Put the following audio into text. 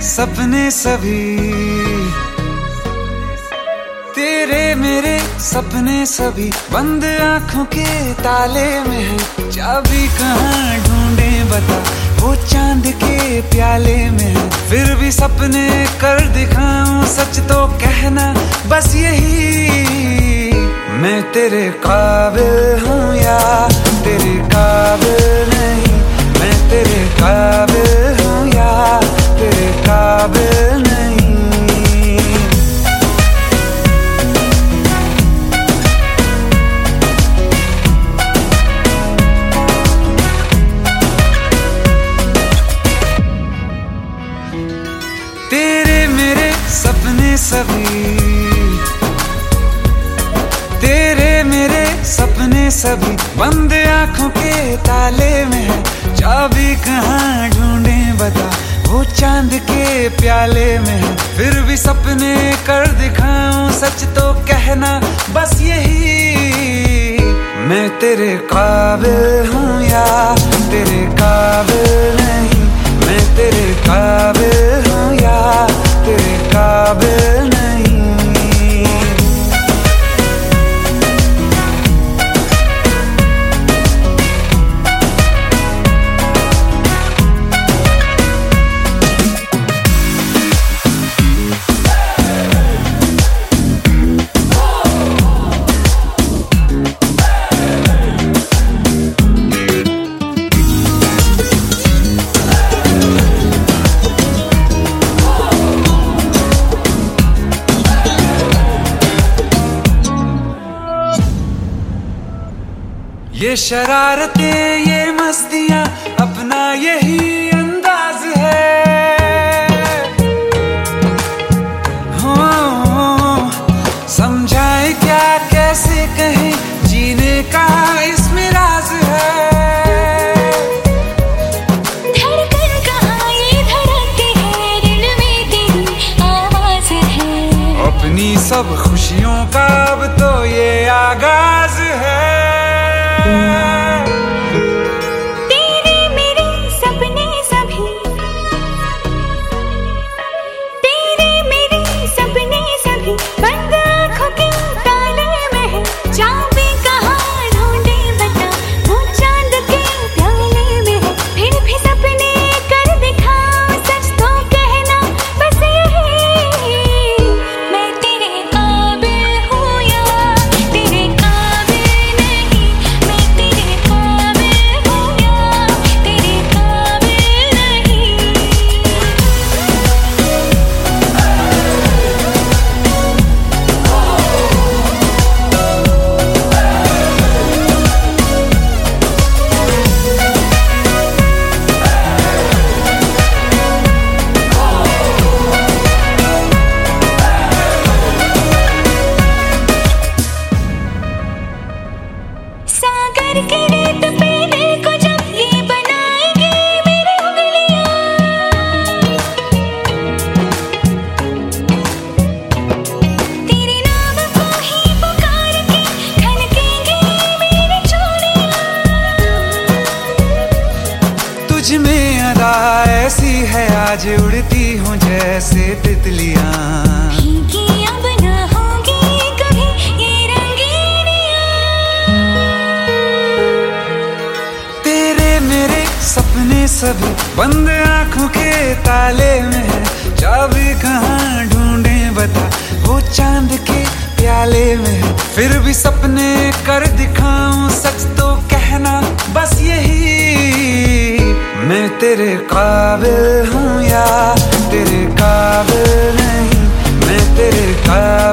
सपने सभी। तेरे मेरे सपने सभी। बंद आँखों के ताले में है। चाबी कहाँ ढूंढे बता। वो चाँद के प्याले में है। फिर भी सपने कर दिखाऊँ सच तो कहना। बस यही। मैं तेरे काबिल हूँ या सभी। तेरे मेरे सपने सभी। बंद आँखों के ताले में है। चाबी कहाँ ढूंढे बता। वो चाँद के प्याले में है। फिर भी सपने कर दिखाऊँ, सच तो कहना। बस यही। मैं तेरे काबिल हूँ या तेरे काबिल ये शरारतें ये मस्तियाँ अपना यही अंदाज है। हो समझाए क्या कैसे कहें जीने का इसमें राज है। कहाँ ये धड़कती है दिल में तेरी आवाज़ है। अपनी सब खुशियों का सपने तुझ में अदा ऐसी है आज उड़ती हूँ जैसे तितलियाँ। सब बंद आँखों के ताले में है। चाबी कहाँ ढूंढे बता, वो चाँद के प्याले में है। फिर भी सपने कर दिखाऊँ, सच तो कहना बस यही। मैं तेरे काबिल हूँ या तेरे काबिल नहीं, मैं तेरे काबिल